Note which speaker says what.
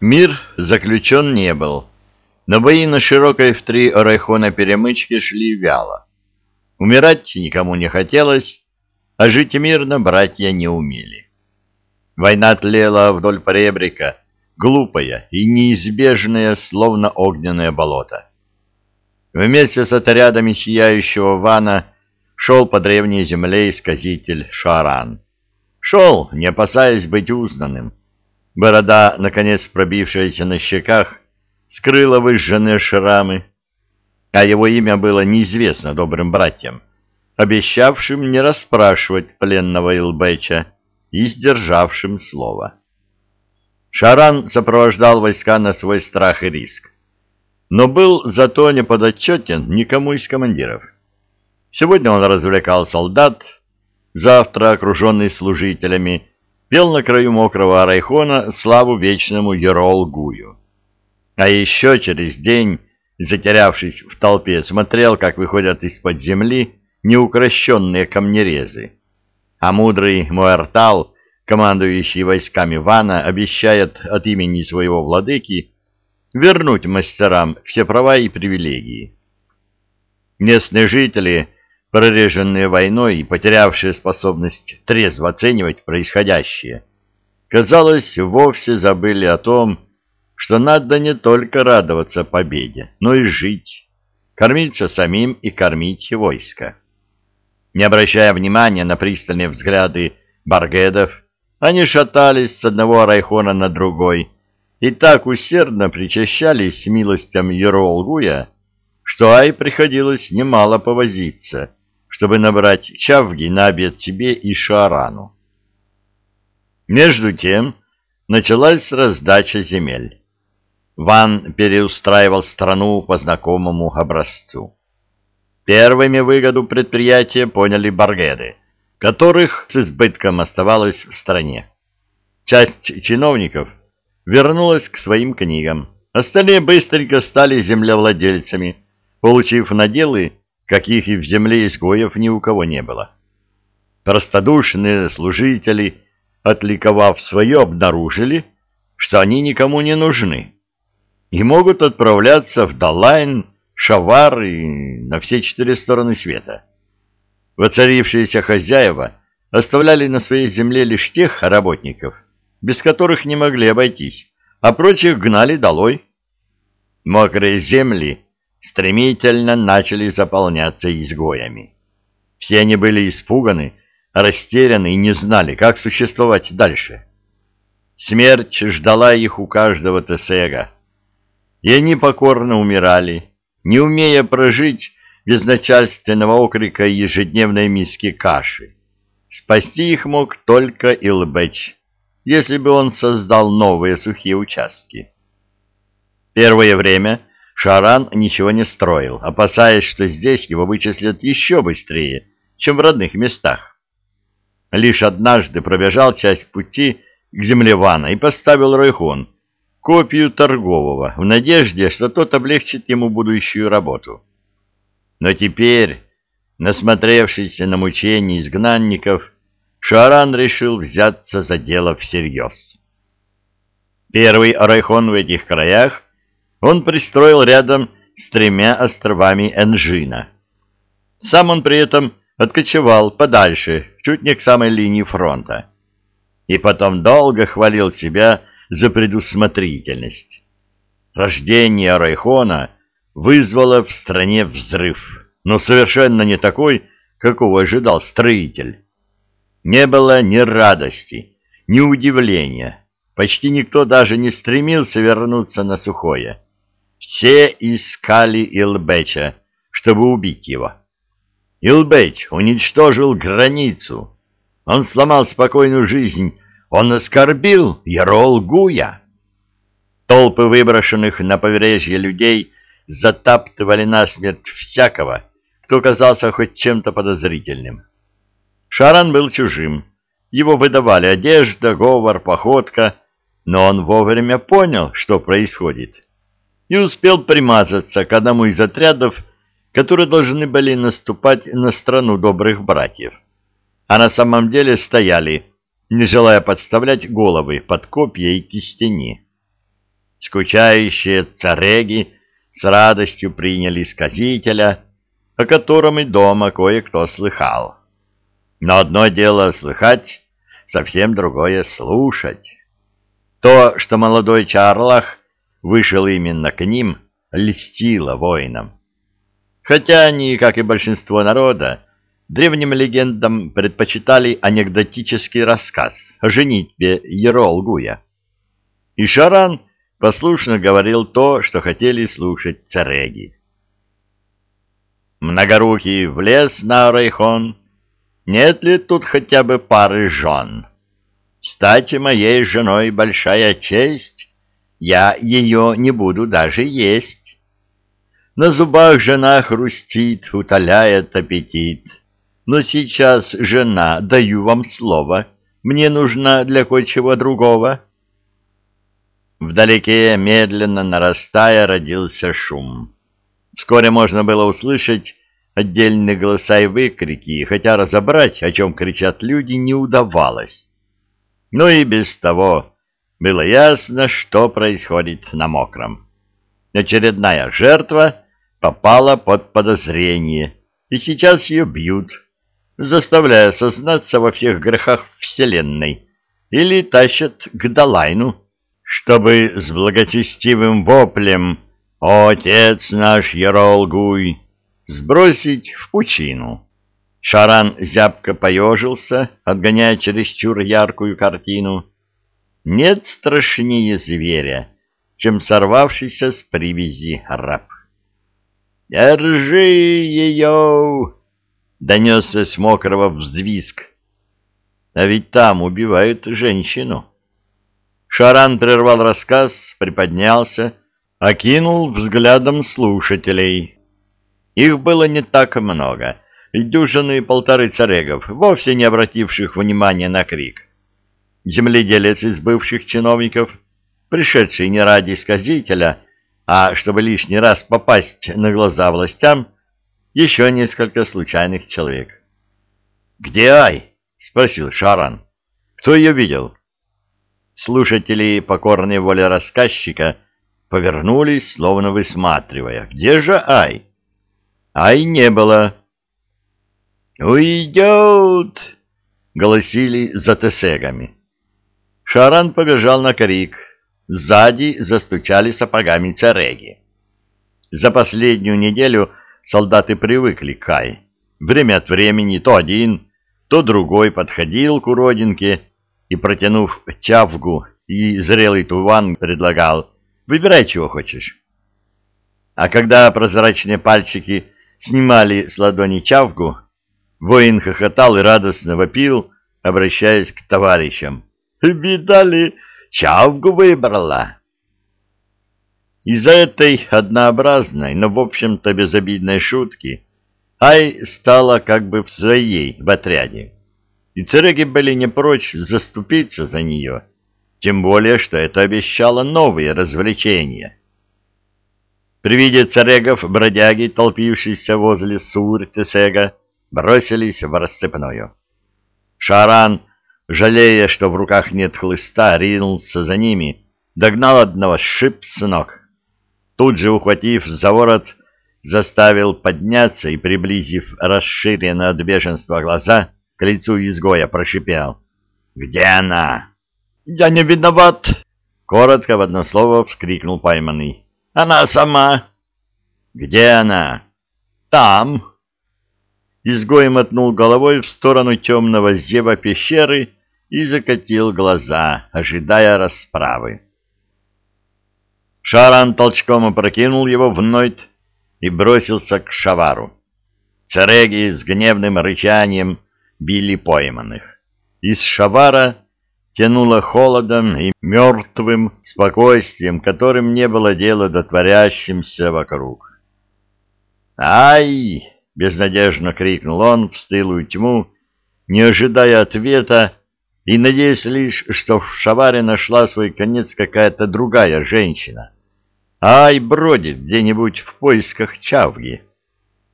Speaker 1: Мир заключен не был, но бои на широкой в три орайхона перемычке шли вяло. Умирать никому не хотелось, а жить мирно братья не умели. Война тлела вдоль поребрика, глупая и неизбежная, словно огненное болото. Вместе с отрядами сияющего вана шел по древней земле исказитель Шаран. Шел, не опасаясь быть узнанным. Борода, наконец пробившаяся на щеках, скрыла выжженные шрамы, а его имя было неизвестно добрым братьям, обещавшим не расспрашивать пленного Илбеча и сдержавшим слово. Шаран сопровождал войска на свой страх и риск, но был зато не подотчетен никому из командиров. Сегодня он развлекал солдат, завтра, окруженный служителями, пел на краю мокрого арайхона славу вечному Ерол-Гую. А еще через день, затерявшись в толпе, смотрел, как выходят из-под земли неукрощенные камнерезы. А мудрый Муэртал, командующий войсками Вана, обещает от имени своего владыки вернуть мастерам все права и привилегии. Местные жители прореженные войной и потерявшие способность трезво оценивать происходящее, казалось, вовсе забыли о том, что надо не только радоваться победе, но и жить, кормиться самим и кормить войско. Не обращая внимания на пристальные взгляды баргедов, они шатались с одного райхона на другой и так усердно причащались милостям Еролгуя, что Ай приходилось немало повозиться — чтобы набрать чавги на обед себе и Шарану. Между тем началась раздача земель. Ван переустраивал страну по знакомому образцу. Первыми выгоду предприятия поняли баргеды, которых с избытком оставалось в стране. Часть чиновников вернулась к своим книгам. Остальные быстренько стали землевладельцами, получив наделы каких и в земле изгоев ни у кого не было. Простодушные служители, отликовав свое, обнаружили, что они никому не нужны и могут отправляться в Далайн, Шавар и на все четыре стороны света. Воцарившиеся хозяева оставляли на своей земле лишь тех работников, без которых не могли обойтись, а прочих гнали долой. Мокрые земли стремительно начали заполняться изгоями. Все они были испуганы, растеряны и не знали, как существовать дальше. Смерть ждала их у каждого тесега, и они покорно умирали, не умея прожить без начальственного окрика и ежедневной миски каши. Спасти их мог только Илбеч, если бы он создал новые сухие участки. Первое время Шаран ничего не строил, опасаясь, что здесь его вычислят еще быстрее, чем в родных местах. Лишь однажды пробежал часть пути к земле Вана и поставил Ройхон, копию торгового, в надежде, что тот облегчит ему будущую работу. Но теперь, насмотревшись на мучения изгнанников, Шаран решил взяться за дело всерьез. Первый Райхон в этих краях он пристроил рядом с тремя островами Энжина. Сам он при этом откочевал подальше, чуть не к самой линии фронта. И потом долго хвалил себя за предусмотрительность. Рождение Райхона вызвало в стране взрыв, но совершенно не такой, какого ожидал строитель. Не было ни радости, ни удивления. Почти никто даже не стремился вернуться на сухое. Все искали Илбеча, чтобы убить его. Илбеч уничтожил границу. Он сломал спокойную жизнь. Он оскорбил Ярол Гуя. Толпы выброшенных на побережье людей затаптывали насмерть всякого, кто казался хоть чем-то подозрительным. Шаран был чужим. Его выдавали одежда, говор, походка, но он вовремя понял, что происходит и успел примазаться к одному из отрядов, которые должны были наступать на страну добрых братьев, а на самом деле стояли, не желая подставлять головы под копья и кистени. Скучающие цареги с радостью приняли сказителя, о котором и дома кое-кто слыхал. Но одно дело слыхать, совсем другое слушать. То, что молодой Чарлах вышел именно к ним, льстило воинам. Хотя они, как и большинство народа, древним легендам предпочитали анекдотический рассказ о женитьбе Еролгуя. И Шаран послушно говорил то, что хотели слушать цареги. Многорукий влез на Райхон. Нет ли тут хотя бы пары жен? Стать моей женой большая честь, я ее не буду даже есть. На зубах жена хрустит, утоляет аппетит. Но сейчас жена, даю вам слово, мне нужна для кое-чего другого. Вдалеке, медленно нарастая, родился шум. Вскоре можно было услышать отдельные голоса и выкрики, хотя разобрать, о чем кричат люди, не удавалось. Но и без того было ясно, что происходит на мокром. Очередная жертва попала под подозрение, и сейчас ее бьют, заставляя сознаться во всех грехах Вселенной, или тащат к Далайну чтобы с благочестивым воплем «О, отец наш Яролгуй!» сбросить в пучину. Шаран зябко поежился, отгоняя чересчур яркую картину. Нет страшнее зверя, чем сорвавшийся с привязи раб. «Держи ее!» — донесся с мокрого взвизг. А ведь там убивают женщину. Шаран прервал рассказ, приподнялся, окинул взглядом слушателей. Их было не так много, дюжины и полторы царегов, вовсе не обративших внимания на крик. Земледелец из бывших чиновников, пришедший не ради сказителя, а чтобы лишний раз попасть на глаза властям, еще несколько случайных человек. «Где Ай?» — спросил Шаран. «Кто ее видел?» Слушатели, покорной воле рассказчика, повернулись, словно высматривая. «Где же Ай?» Ай не было. «Уйдет!» — голосили за тесегами. Шаран побежал на крик. Сзади застучали сапогами цареги. За последнюю неделю солдаты привыкли к Ай. Время от времени то один, то другой подходил к уродинке и, протянув чавгу и зрелый туван, предлагал «Выбирай, чего хочешь». А когда прозрачные пальчики снимали с ладони чавгу, воин хохотал и радостно вопил, обращаясь к товарищам. «Беда ли, чавгу выбрала!» Из-за этой однообразной, но, в общем-то, безобидной шутки Ай стала как бы в своей в отряде и цереги были не прочь заступиться за нее, тем более, что это обещало новые развлечения. При виде царегов бродяги, толпившиеся возле Сур-Тесега, бросились в расцепную. Шаран, жалея, что в руках нет хлыста, ринулся за ними, догнал одного, сшиб с ног. Тут же, ухватив за ворот, заставил подняться и, приблизив расширенные от бешенства глаза, к лицу изгоя прошипел. «Где она?» «Я не виноват!» Коротко в одно слово вскрикнул пойманный. «Она сама!» «Где она?» «Там!» Изгой мотнул головой в сторону темного зева пещеры и закатил глаза, ожидая расправы. Шаран толчком опрокинул его в нойт и бросился к шавару. Цареги с гневным рычанием били пойманных. Из шавара тянуло холодом и мертвым спокойствием, которым не было дела до творящимся вокруг. «Ай!» — безнадежно крикнул он в стылую тьму, не ожидая ответа и надеясь лишь, что в шаваре нашла свой конец какая-то другая женщина. «Ай!» бродит где-нибудь в поисках чавги.